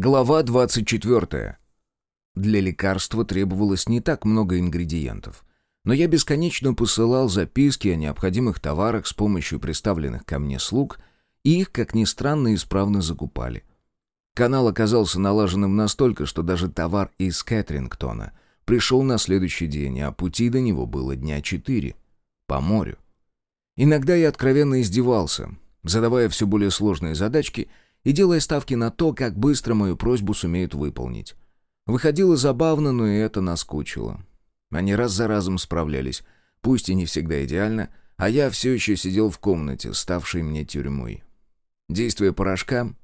Глава 24. Для лекарства требовалось не так много ингредиентов, но я бесконечно посылал записки о необходимых товарах с помощью представленных ко мне слуг, и их, как ни странно, исправно закупали. Канал оказался налаженным настолько, что даже товар из Кэтрингтона пришел на следующий день, а пути до него было дня четыре. По морю. Иногда я откровенно издевался, задавая все более сложные задачки — и делая ставки на то, как быстро мою просьбу сумеют выполнить. Выходило забавно, но и это наскучило. Они раз за разом справлялись, пусть и не всегда идеально, а я все еще сидел в комнате, ставшей мне тюрьмой. Действие порошка,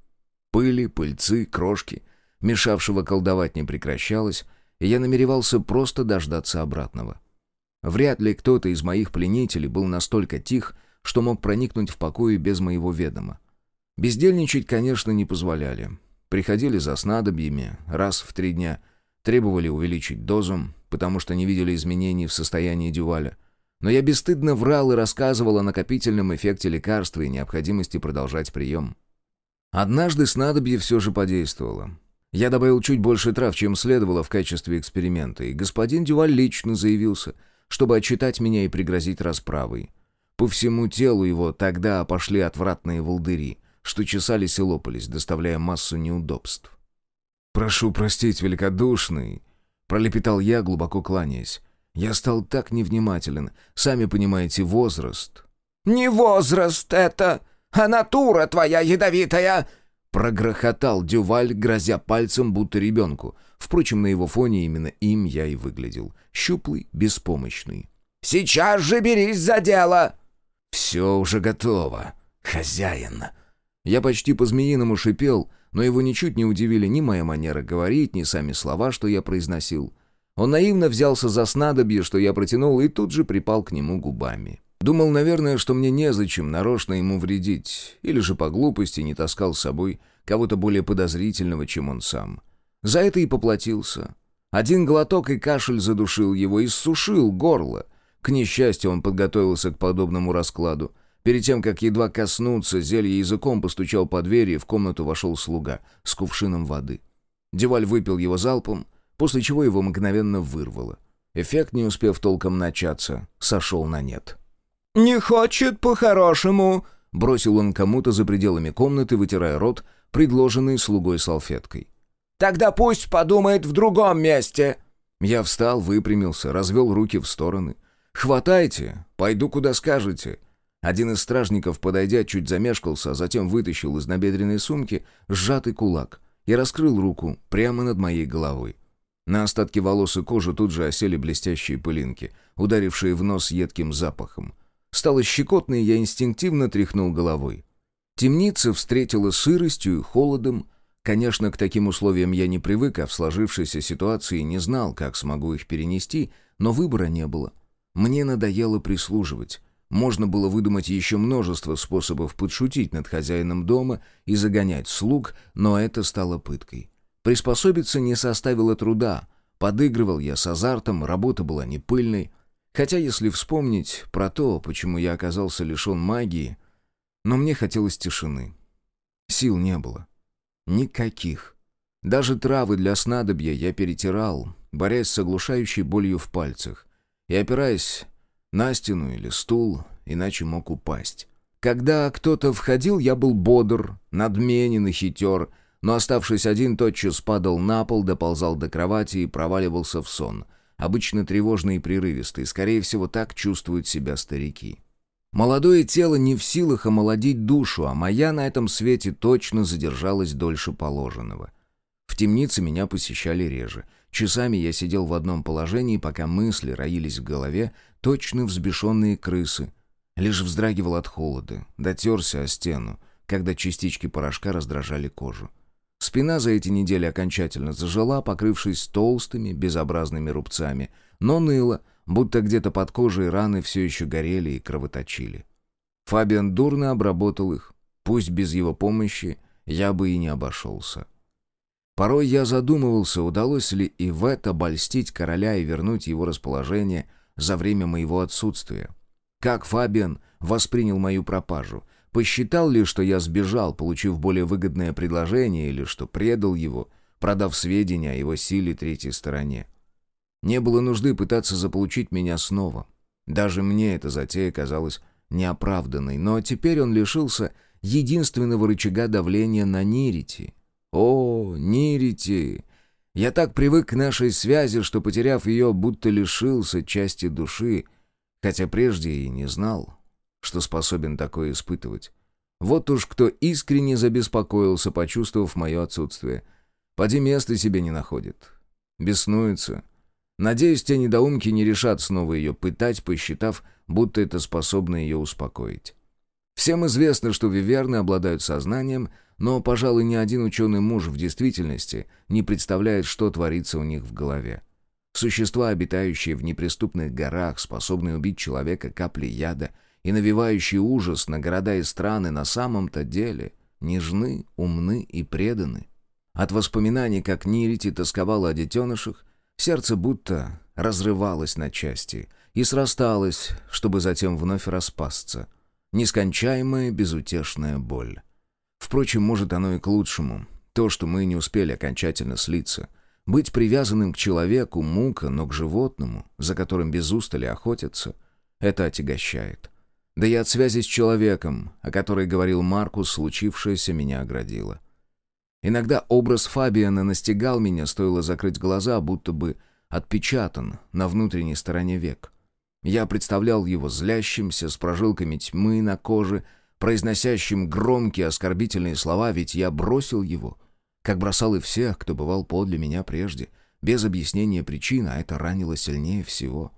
пыли, пыльцы, крошки, мешавшего колдовать не прекращалось, и я намеревался просто дождаться обратного. Вряд ли кто-то из моих пленителей был настолько тих, что мог проникнуть в покои без моего ведома. Бездельничать, конечно, не позволяли. Приходили за снадобьями раз в три дня, требовали увеличить дозу, потому что не видели изменений в состоянии Дюваля. Но я бесстыдно врал и рассказывал о накопительном эффекте лекарства и необходимости продолжать прием. Однажды снадобье все же подействовало. Я добавил чуть больше трав, чем следовало в качестве эксперимента, и господин Дюваль лично заявился, чтобы отчитать меня и пригрозить расправой. По всему телу его тогда пошли отвратные волдыри — что чесались и лопались, доставляя массу неудобств. «Прошу простить, великодушный», — пролепетал я, глубоко кланяясь. «Я стал так невнимателен. Сами понимаете, возраст». «Не возраст это, а натура твоя ядовитая!» Прогрохотал Дюваль, грозя пальцем, будто ребенку. Впрочем, на его фоне именно им я и выглядел. Щуплый, беспомощный. «Сейчас же берись за дело!» «Все уже готово, хозяин!» Я почти по-змеиному шипел, но его ничуть не удивили ни моя манера говорить, ни сами слова, что я произносил. Он наивно взялся за снадобье, что я протянул, и тут же припал к нему губами. Думал, наверное, что мне незачем нарочно ему вредить, или же по глупости не таскал с собой кого-то более подозрительного, чем он сам. За это и поплатился. Один глоток и кашель задушил его, и сушил горло. К несчастью, он подготовился к подобному раскладу — Перед тем, как едва коснуться, зелье языком постучал по двери, и в комнату вошел слуга с кувшином воды. Деваль выпил его залпом, после чего его мгновенно вырвало. Эффект, не успев толком начаться, сошел на нет. «Не хочет по-хорошему», — бросил он кому-то за пределами комнаты, вытирая рот, предложенный слугой салфеткой. «Тогда пусть подумает в другом месте». Я встал, выпрямился, развел руки в стороны. «Хватайте, пойду куда скажете». Один из стражников, подойдя, чуть замешкался, а затем вытащил из набедренной сумки сжатый кулак и раскрыл руку прямо над моей головой. На остатки волос и кожи тут же осели блестящие пылинки, ударившие в нос едким запахом. Стало щекотно, и я инстинктивно тряхнул головой. Темница встретила сыростью и холодом. Конечно, к таким условиям я не привык, а в сложившейся ситуации не знал, как смогу их перенести, но выбора не было. Мне надоело прислуживать. Можно было выдумать еще множество способов подшутить над хозяином дома и загонять слуг, но это стало пыткой. Приспособиться не составило труда. Подыгрывал я с азартом, работа была не пыльной. Хотя, если вспомнить про то, почему я оказался лишен магии, но мне хотелось тишины. Сил не было. Никаких. Даже травы для снадобья я перетирал, борясь с оглушающей болью в пальцах, и опираясь на стену или стул, иначе мог упасть. Когда кто-то входил, я был бодр, надменен и хитер, но, оставшись один, тотчас падал на пол, доползал до кровати и проваливался в сон. Обычно тревожный и прерывистый, скорее всего, так чувствуют себя старики. Молодое тело не в силах омолодить душу, а моя на этом свете точно задержалась дольше положенного. В темнице меня посещали реже. Часами я сидел в одном положении, пока мысли роились в голове, точно взбешенные крысы. Лишь вздрагивал от холода, дотерся о стену, когда частички порошка раздражали кожу. Спина за эти недели окончательно зажила, покрывшись толстыми, безобразными рубцами, но ныла, будто где-то под кожей раны все еще горели и кровоточили. Фабиан дурно обработал их, пусть без его помощи я бы и не обошелся. Порой я задумывался, удалось ли и в это обольстить короля и вернуть его расположение за время моего отсутствия. Как Фабиан воспринял мою пропажу? Посчитал ли, что я сбежал, получив более выгодное предложение, или что предал его, продав сведения о его силе третьей стороне? Не было нужды пытаться заполучить меня снова. Даже мне эта затея казалась неоправданной, но теперь он лишился единственного рычага давления на Нирити. О, Нирити! Я так привык к нашей связи, что, потеряв ее, будто лишился части души, хотя прежде и не знал, что способен такое испытывать. Вот уж кто искренне забеспокоился, почувствовав мое отсутствие. Поди места себе не находит. Беснуется. Надеюсь, те недоумки не решат снова ее пытать, посчитав, будто это способно ее успокоить. Всем известно, что виверны обладают сознанием, но, пожалуй, ни один ученый муж в действительности не представляет, что творится у них в голове. Существа, обитающие в неприступных горах, способные убить человека каплей яда и навевающие ужас на города и страны, на самом-то деле нежны, умны и преданы. От воспоминаний, как Нирити тосковала о детенышах, сердце будто разрывалось на части и срасталось, чтобы затем вновь распасться. Нескончаемая безутешная боль. Впрочем, может оно и к лучшему. То, что мы не успели окончательно слиться. Быть привязанным к человеку — мука, но к животному, за которым без устали охотятся, это отягощает. Да и от связи с человеком, о которой говорил Маркус, случившееся меня оградило. Иногда образ Фабиана настигал меня, стоило закрыть глаза, будто бы отпечатан на внутренней стороне век. Я представлял его злящимся, с прожилками тьмы на коже, произносящим громкие оскорбительные слова, ведь я бросил его, как бросал и всех, кто бывал подле меня прежде, без объяснения причин, а это ранило сильнее всего.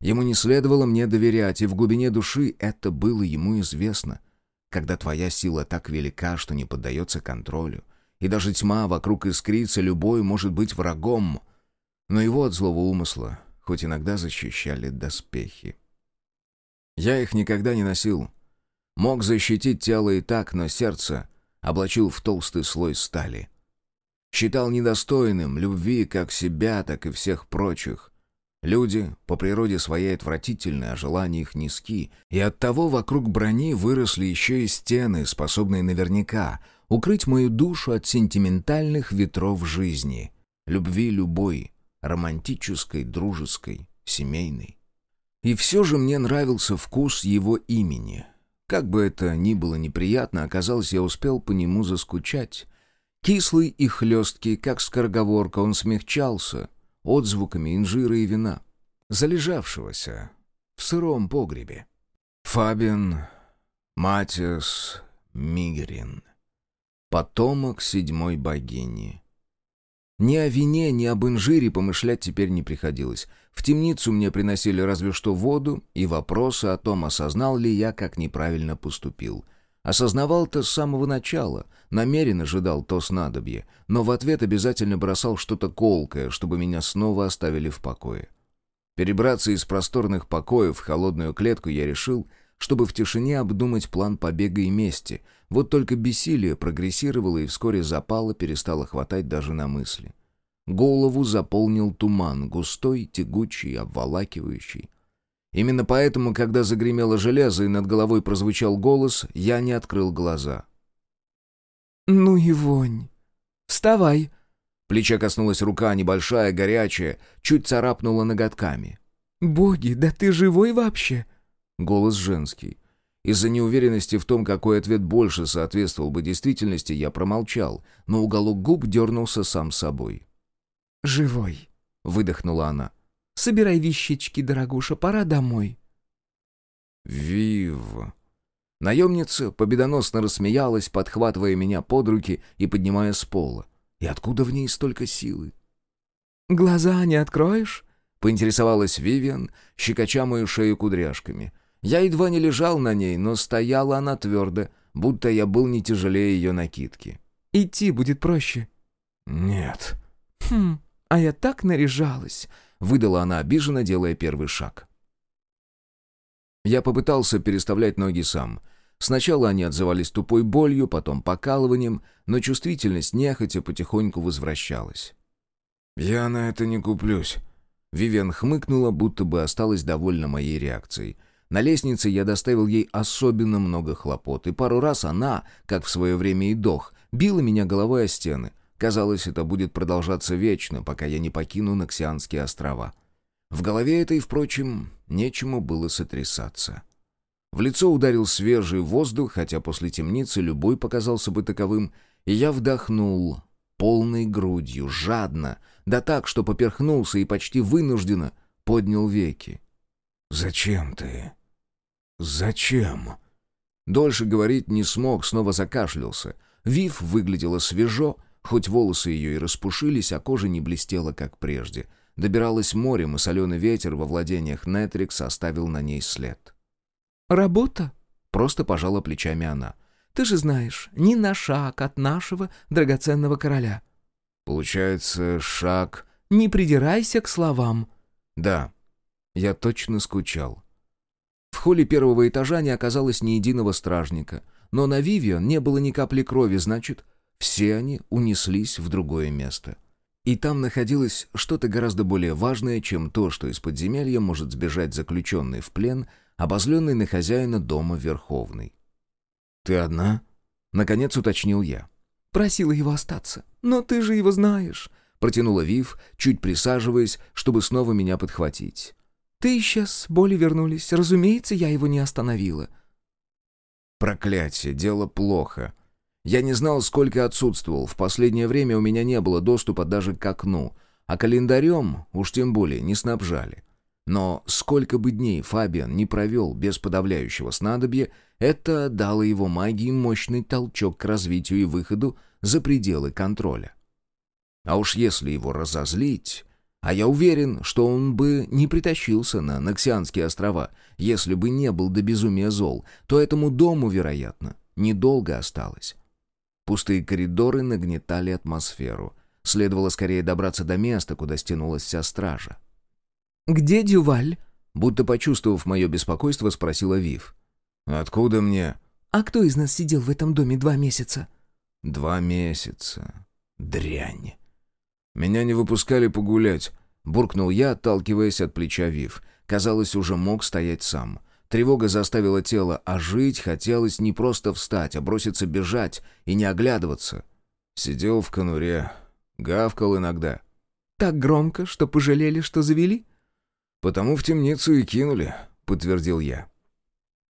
Ему не следовало мне доверять, и в глубине души это было ему известно. Когда твоя сила так велика, что не поддается контролю, и даже тьма вокруг искрится, любой может быть врагом. Но его от злого умысла хоть иногда защищали доспехи. Я их никогда не носил, Мог защитить тело и так, но сердце облачил в толстый слой стали. Считал недостойным любви как себя, так и всех прочих. Люди по природе своей отвратительны, а желания их низки, и оттого вокруг брони выросли еще и стены, способные наверняка укрыть мою душу от сентиментальных ветров жизни, любви любой, романтической, дружеской, семейной. И все же мне нравился вкус его имени — как бы это ни было неприятно, оказалось, я успел по нему заскучать. Кислый и хлесткий, как скороговорка, он смягчался отзвуками инжира и вина, залежавшегося в сыром погребе. Фабиан Матиас Мигрин, потомок седьмой богини. Ни о вине, ни об инжире помышлять теперь не приходилось. В темницу мне приносили разве что воду и вопросы о том, осознал ли я, как неправильно поступил. Осознавал-то с самого начала, намеренно ожидал то снадобье, но в ответ обязательно бросал что-то колкое, чтобы меня снова оставили в покое. Перебраться из просторных покоев в холодную клетку я решил, чтобы в тишине обдумать план побега и мести. Вот только бессилие прогрессировало и вскоре запало перестало хватать даже на мысли. Голову заполнил туман, густой, тягучий, обволакивающий. Именно поэтому, когда загремело железо и над головой прозвучал голос, я не открыл глаза. «Ну и вонь! Вставай!» Плеча коснулась рука, небольшая, горячая, чуть царапнула ноготками. «Боги, да ты живой вообще?» Голос женский. Из-за неуверенности в том, какой ответ больше соответствовал бы действительности, я промолчал, но уголок губ дернулся сам собой. «Живой», — выдохнула она. «Собирай вещички, дорогуша, пора домой». «Вив...» Наемница победоносно рассмеялась, подхватывая меня под руки и поднимая с пола. И откуда в ней столько силы? «Глаза не откроешь?» — поинтересовалась Вивиан, щекоча мою шею кудряшками. Я едва не лежал на ней, но стояла она твердо, будто я был не тяжелее ее накидки. «Идти будет проще». «Нет». «Хм, а я так наряжалась», — выдала она обиженно, делая первый шаг. Я попытался переставлять ноги сам. Сначала они отзывались тупой болью, потом покалыванием, но чувствительность нехотя потихоньку возвращалась. «Я на это не куплюсь». Вивиан хмыкнула, будто бы осталась довольна моей реакцией — На лестнице я доставил ей особенно много хлопот, и пару раз она, как в свое время и дох, била меня головой о стены. Казалось, это будет продолжаться вечно, пока я не покину Наксианские острова. В голове этой, впрочем, нечему было сотрясаться. В лицо ударил свежий воздух, хотя после темницы любой показался бы таковым, и я вдохнул полной грудью, жадно, да так, что поперхнулся и почти вынужденно поднял веки. «Зачем ты? Зачем?» Дольше говорить не смог, снова закашлялся. Вив выглядела свежо, хоть волосы ее и распушились, а кожа не блестела, как прежде. Добиралась морем, и соленый ветер во владениях Нетрикс оставил на ней след. «Работа?» — просто пожала плечами она. «Ты же знаешь, ни на шаг от нашего драгоценного короля». «Получается, шаг...» «Не придирайся к словам». «Да, я точно скучал». В холле первого этажа не оказалось ни единого стражника, но на Вивиан не было ни капли крови, значит, все они унеслись в другое место. И там находилось что-то гораздо более важное, чем то, что из подземелья может сбежать заключенный в плен, обозленный на хозяина дома Верховный. «Ты одна?» — наконец уточнил я. «Просила его остаться. Но ты же его знаешь», — протянула Вив, чуть присаживаясь, чтобы снова меня подхватить. «Ты исчез, боли вернулись. Разумеется, я его не остановила». «Проклятие, дело плохо. Я не знал, сколько отсутствовал. В последнее время у меня не было доступа даже к окну, а календарем уж тем более не снабжали. Но сколько бы дней Фабиан не провел без подавляющего снадобья, это дало его магии мощный толчок к развитию и выходу за пределы контроля. А уж если его разозлить... А я уверен, что он бы не притащился на Наксианские острова, если бы не был до безумия зол, то этому дому, вероятно, недолго осталось. Пустые коридоры нагнетали атмосферу. Следовало скорее добраться до места, куда стянулась вся стража. «Где Дюваль?» Будто почувствовав мое беспокойство, спросила Вив. «Откуда мне?» «А кто из нас сидел в этом доме два месяца?» «Два месяца. Дрянь. Меня не выпускали погулять», — буркнул я, отталкиваясь от плеча Вив. Казалось, уже мог стоять сам. Тревога заставила тело, а жить хотелось не просто встать, а броситься бежать и не оглядываться. Сидел в конуре, гавкал иногда. «Так громко, что пожалели, что завели?» «Потому в темницу и кинули», — подтвердил я.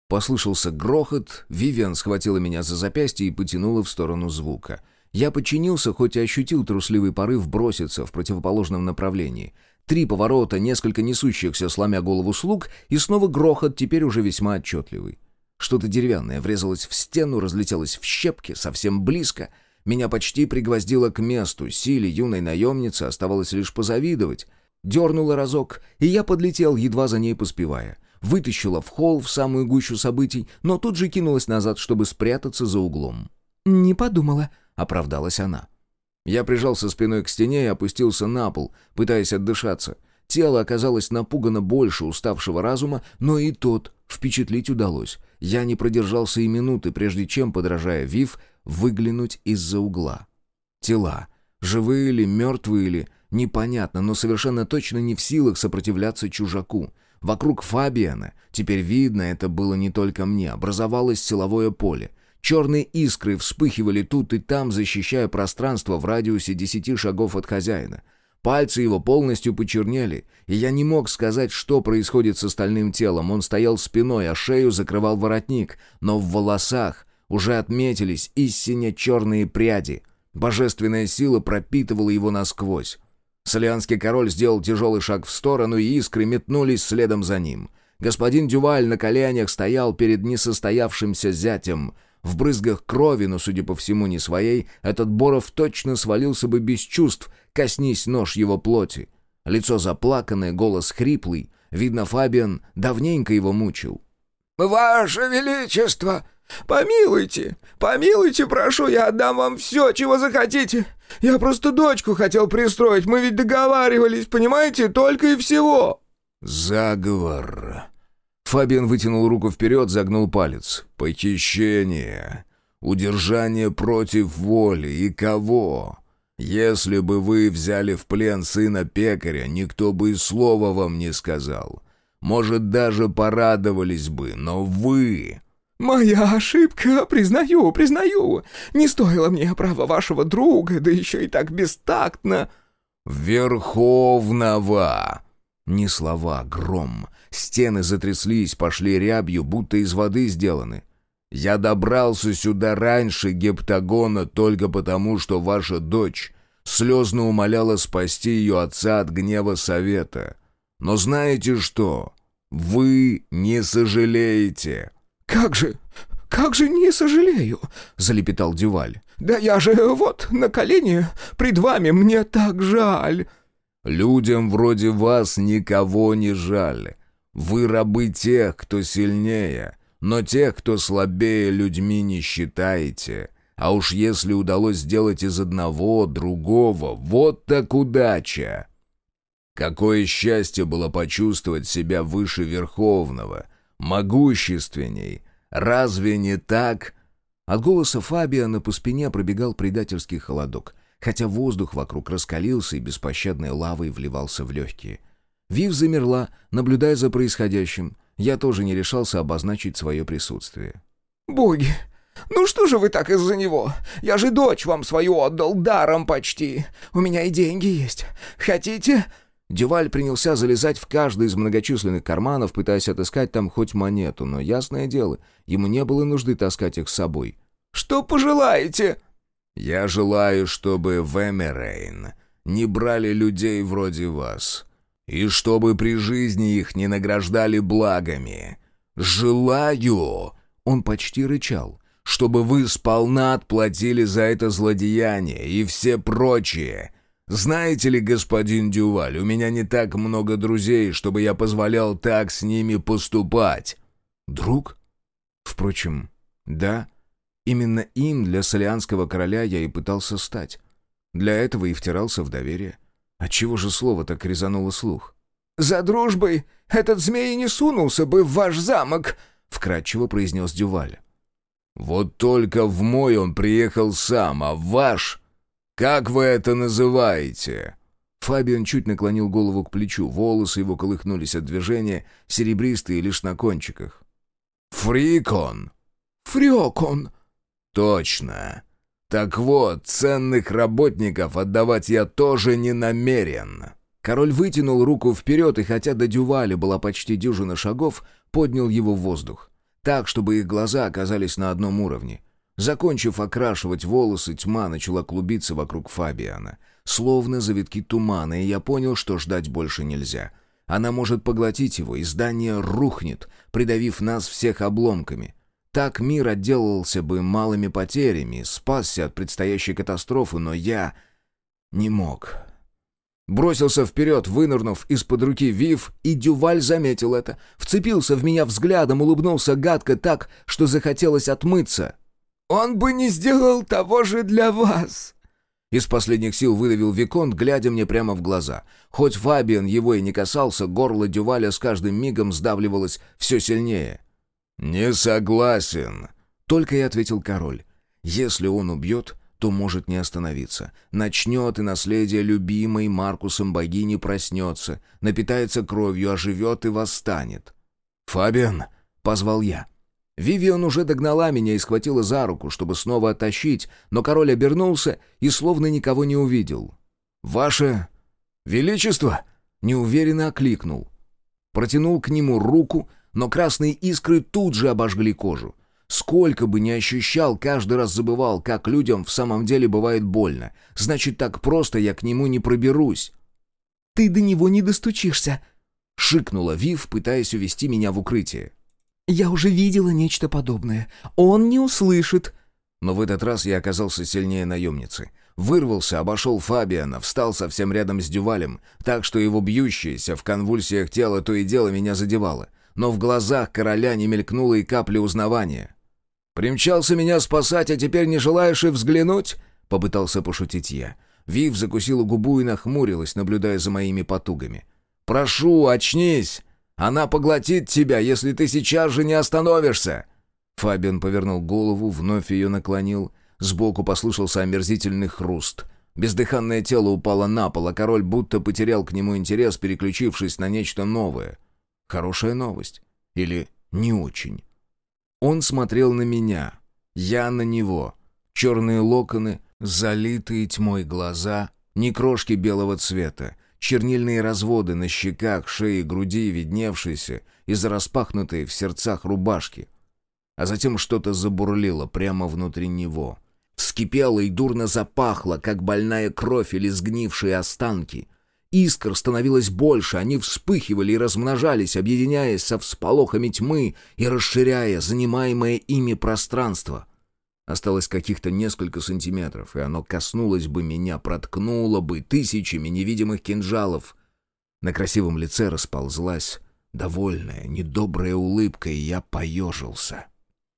Послышался грохот, Вивиан схватила меня за запястье и потянула в сторону звука. Я подчинился, хоть и ощутил трусливый порыв броситься в противоположном направлении. Три поворота, несколько несущихся, сломя голову слуг, и снова грохот, теперь уже весьма отчетливый. Что-то деревянное врезалось в стену, разлетелось в щепки, совсем близко. Меня почти пригвоздило к месту, силе юной наемницы оставалось лишь позавидовать. Дернула разок, и я подлетел, едва за ней поспевая. Вытащила в холл в самую гущу событий, но тут же кинулась назад, чтобы спрятаться за углом. «Не подумала», — оправдалась она. Я прижался спиной к стене и опустился на пол, пытаясь отдышаться. Тело оказалось напугано больше уставшего разума, но и тот впечатлить удалось. Я не продержался и минуты, прежде чем, подражая Вив, выглянуть из-за угла. Тела. Живые или мертвые или... Непонятно, но совершенно точно не в силах сопротивляться чужаку. Вокруг Фабиана, теперь видно, это было не только мне, образовалось силовое поле. Черные искры вспыхивали тут и там, защищая пространство в радиусе десяти шагов от хозяина. Пальцы его полностью почернели, и я не мог сказать, что происходит с остальным телом. Он стоял спиной, а шею закрывал воротник, но в волосах уже отметились истинно черные пряди. Божественная сила пропитывала его насквозь. Солианский король сделал тяжелый шаг в сторону, и искры метнулись следом за ним. Господин Дюваль на коленях стоял перед несостоявшимся зятем — в брызгах крови, но, судя по всему, не своей, этот Боров точно свалился бы без чувств, коснись нож его плоти. Лицо заплаканное, голос хриплый. Видно, Фабиан давненько его мучил. «Ваше Величество! Помилуйте! Помилуйте, прошу, я отдам вам все, чего захотите! Я просто дочку хотел пристроить, мы ведь договаривались, понимаете, только и всего!» «Заговор!» Фабиан вытянул руку вперед, загнул палец. «Похищение! Удержание против воли! И кого? Если бы вы взяли в плен сына пекаря, никто бы и слова вам не сказал. Может, даже порадовались бы, но вы...» «Моя ошибка, признаю, признаю. Не стоило мне права вашего друга, да еще и так бестактно». «Верховного!» Не слова, гром. Стены затряслись, пошли рябью, будто из воды сделаны. «Я добрался сюда раньше гептагона только потому, что ваша дочь слезно умоляла спасти ее отца от гнева совета. Но знаете что? Вы не сожалеете». «Как же, как же не сожалею!» — залепетал Дюваль. «Да я же вот на колени пред вами, мне так жаль!» «Людям вроде вас никого не жаль. Вы рабы тех, кто сильнее, но тех, кто слабее, людьми не считаете. А уж если удалось сделать из одного, другого, вот так удача!» Какое счастье было почувствовать себя выше Верховного, могущественней. Разве не так? От голоса Фабиана по спине пробегал предательский холодок, хотя воздух вокруг раскалился и беспощадной лавой вливался в легкие. Вив замерла, наблюдая за происходящим. Я тоже не решался обозначить свое присутствие. «Боги, ну что же вы так из-за него? Я же дочь вам свою отдал даром почти. У меня и деньги есть. Хотите?» Дюваль принялся залезать в каждый из многочисленных карманов, пытаясь отыскать там хоть монету, но, ясное дело, ему не было нужды таскать их с собой. «Что пожелаете?» «Я желаю, чтобы в Эмерейн не брали людей вроде вас, и чтобы при жизни их не награждали благами. Желаю!» Он почти рычал чтобы вы сполна отплатили за это злодеяние и все прочие. Знаете ли, господин Дюваль, у меня не так много друзей, чтобы я позволял так с ними поступать». «Друг?» «Впрочем, да, именно им для солианского короля я и пытался стать. Для этого и втирался в доверие. Отчего же слово так резануло слух?» «За дружбой этот змей не сунулся бы в ваш замок», — вкратчиво произнес Дюваль. «Вот только в мой он приехал сам, а в ваш...» «Как вы это называете?» Фабиан чуть наклонил голову к плечу, волосы его колыхнулись от движения, серебристые лишь на кончиках. «Фрикон!» «Фрёкон!» «Точно! Так вот, ценных работников отдавать я тоже не намерен!» Король вытянул руку вперед, и хотя до Дюваля была почти дюжина шагов, поднял его в воздух. Так, чтобы их глаза оказались на одном уровне. Закончив окрашивать волосы, тьма начала клубиться вокруг Фабиана. Словно завитки тумана, и я понял, что ждать больше нельзя. Она может поглотить его, и здание рухнет, придавив нас всех обломками. Так мир отделался бы малыми потерями, спасся от предстоящей катастрофы, но я не мог. Бросился вперед, вынырнув из-под руки Вив, и Дюваль заметил это. Вцепился в меня взглядом, улыбнулся гадко так, что захотелось отмыться. Он бы не сделал того же для вас!» Из последних сил выдавил Виконт, глядя мне прямо в глаза. Хоть Фабиан его и не касался, горло Дюваля с каждым мигом сдавливалось все сильнее. «Не согласен», — только и ответил король. «Если он убьет, то может не остановиться. Начнет, и наследие любимой Маркусом богини проснется, напитается кровью, оживет и восстанет». «Фабиан!» — позвал я. Вивиан уже догнала меня и схватила за руку, чтобы снова оттащить, но король обернулся и словно никого не увидел. «Ваше Величество!» — неуверенно окликнул. Протянул к нему руку, но красные искры тут же обожгли кожу. Сколько бы ни ощущал, каждый раз забывал, как людям в самом деле бывает больно. Значит, так просто я к нему не проберусь. «Ты до него не достучишься!» — шикнула Вив, пытаясь увести меня в укрытие. «Я уже видела нечто подобное. Он не услышит». Но в этот раз я оказался сильнее наемницы. Вырвался, обошел Фабиана, встал совсем рядом с Дювалем, так что его бьющееся в конвульсиях тело то и дело меня задевало. Но в глазах короля не мелькнуло и капли узнавания. «Примчался меня спасать, а теперь не желаешь и взглянуть?» — попытался пошутить я. Вив закусила губу и нахмурилась, наблюдая за моими потугами. «Прошу, очнись! Она поглотит тебя, если ты сейчас же не остановишься!» Фабиан повернул голову, вновь ее наклонил. Сбоку послышался омерзительный хруст. Бездыханное тело упало на пол, а король будто потерял к нему интерес, переключившись на нечто новое. Хорошая новость. Или не очень. Он смотрел на меня, я на него. Черные локоны, залитые тьмой глаза, ни крошки белого цвета, чернильные разводы на щеках, шее, груди, видневшиеся из распахнутой в сердцах рубашки. А затем что-то забурлило прямо внутри него. Вскипело и дурно запахло, как больная кровь или сгнившие останки. Искр становилось больше, они вспыхивали и размножались, объединяясь со всполохами тьмы и расширяя занимаемое ими пространство. Осталось каких-то несколько сантиметров, и оно коснулось бы меня, проткнуло бы тысячами невидимых кинжалов. На красивом лице расползлась довольная, недобрая улыбка, и я поежился.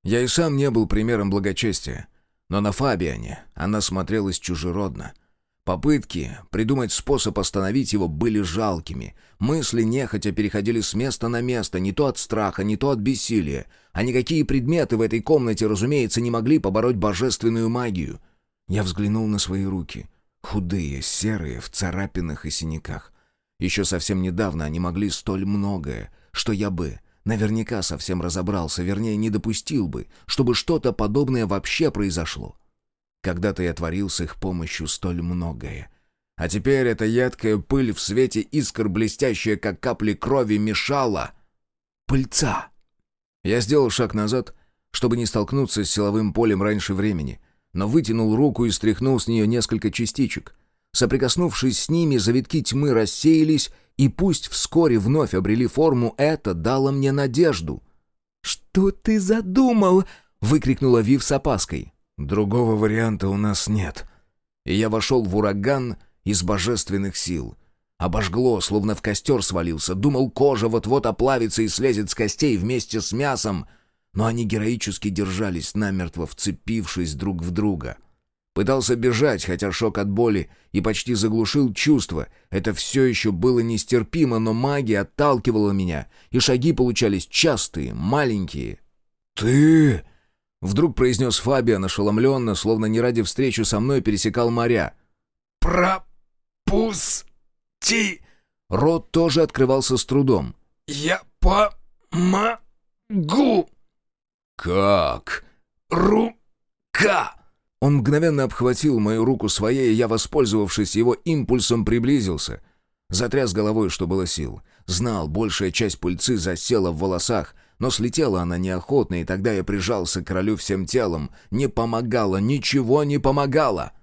Я и сам не был примером благочестия, но на Фабиане она смотрелась чужеродно — Попытки придумать способ остановить его были жалкими. Мысли нехотя переходили с места на место, не то от страха, не то от бессилия. А никакие предметы в этой комнате, разумеется, не могли побороть божественную магию. Я взглянул на свои руки. Худые, серые, в царапинах и синяках. Еще совсем недавно они могли столь многое, что я бы наверняка совсем разобрался, вернее, не допустил бы, чтобы что-то подобное вообще произошло. Когда-то я творил с их помощью столь многое. А теперь эта едкая пыль в свете искр, блестящая, как капли крови, мешала. Пыльца! Я сделал шаг назад, чтобы не столкнуться с силовым полем раньше времени, но вытянул руку и стряхнул с нее несколько частичек. Соприкоснувшись с ними, завитки тьмы рассеялись, и пусть вскоре вновь обрели форму, это дало мне надежду. «Что ты задумал?» — выкрикнула Вив с опаской. Другого варианта у нас нет. И я вошел в ураган из божественных сил. Обожгло, словно в костер свалился. Думал, кожа вот-вот оплавится и слезет с костей вместе с мясом. Но они героически держались, намертво вцепившись друг в друга. Пытался бежать, хотя шок от боли и почти заглушил чувства. Это все еще было нестерпимо, но магия отталкивала меня, и шаги получались частые, маленькие. «Ты...» Вдруг произнес Фабиан ошеломленно, словно не ради встречи со мной пересекал моря. «Пропусти!» Рот тоже открывался с трудом. «Я помогу!» «Как?» «Рука!» Он мгновенно обхватил мою руку своей, и я, воспользовавшись его импульсом, приблизился. Затряс головой, что было сил. Знал, большая часть пыльцы засела в волосах, но слетела она неохотно, и тогда я прижался к королю всем телом. Не помогало, ничего не помогало.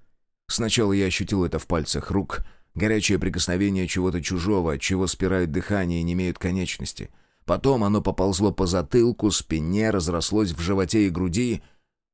Сначала я ощутил это в пальцах рук. Горячее прикосновение чего-то чужого, чего спирает дыхание и не имеют конечности. Потом оно поползло по затылку, спине, разрослось в животе и груди.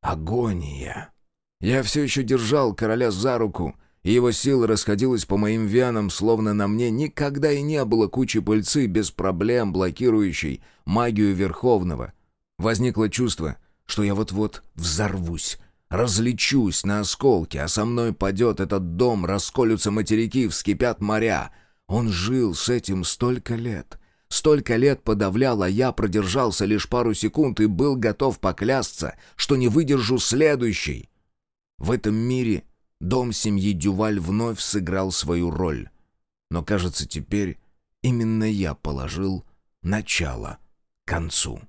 Агония. Я все еще держал короля за руку, и его сила расходилась по моим венам, словно на мне никогда и не было кучи пыльцы без проблем, блокирующей магию Верховного. Возникло чувство, что я вот-вот взорвусь, разлечусь на осколки, а со мной падет этот дом, расколются материки, вскипят моря. Он жил с этим столько лет. Столько лет подавлял, а я продержался лишь пару секунд и был готов поклясться, что не выдержу следующий. В этом мире Дом семьи Дюваль вновь сыграл свою роль. Но, кажется, теперь именно я положил начало концу.